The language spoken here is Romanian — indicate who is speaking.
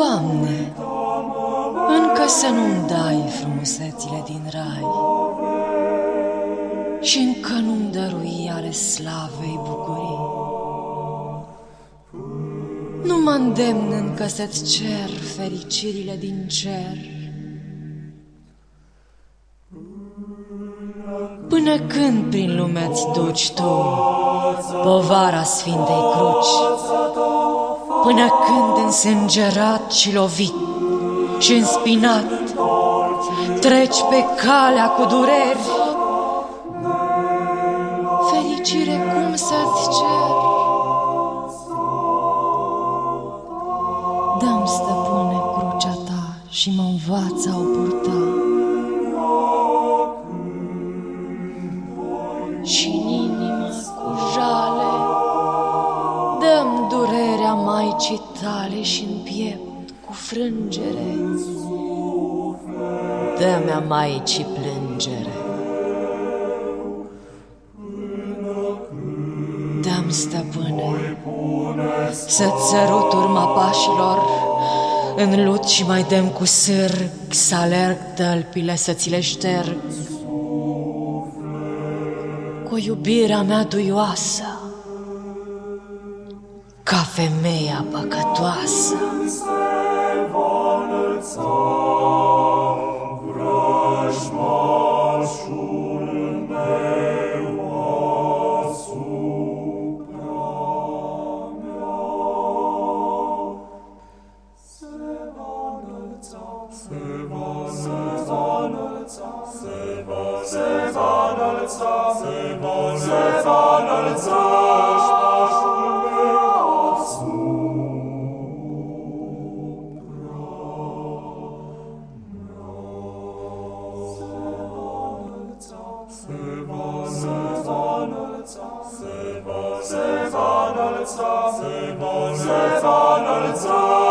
Speaker 1: Doamne, încă să nu-mi dai frumusețile din rai și încă nu-mi dărui ale slavei bucurii. Nu mă îndemn încă să-ți cer fericirile din cer, Până când prin lume-ți duci tu povara Sfintei Cruci? Până când însângerat și lovit și înspinat treci pe calea cu dureri? Fericire cum să-ți cer? Dăm, stăpâne, crucea ta și mă învață a o purta. Durerea Maicii tale și în piept cu frângere. Dă-mi-a Maicii plângere. Dăm, stăpâne, să-ți sărut urma pașilor. În lut și mai dăm cu sârg să alerg tălpile să ți le șterg. Cu iubirea mea duioasă, ca femeia păcătoasă. Se va înălța
Speaker 2: se va înălța, se va înălța, alza, se va, se va, alza.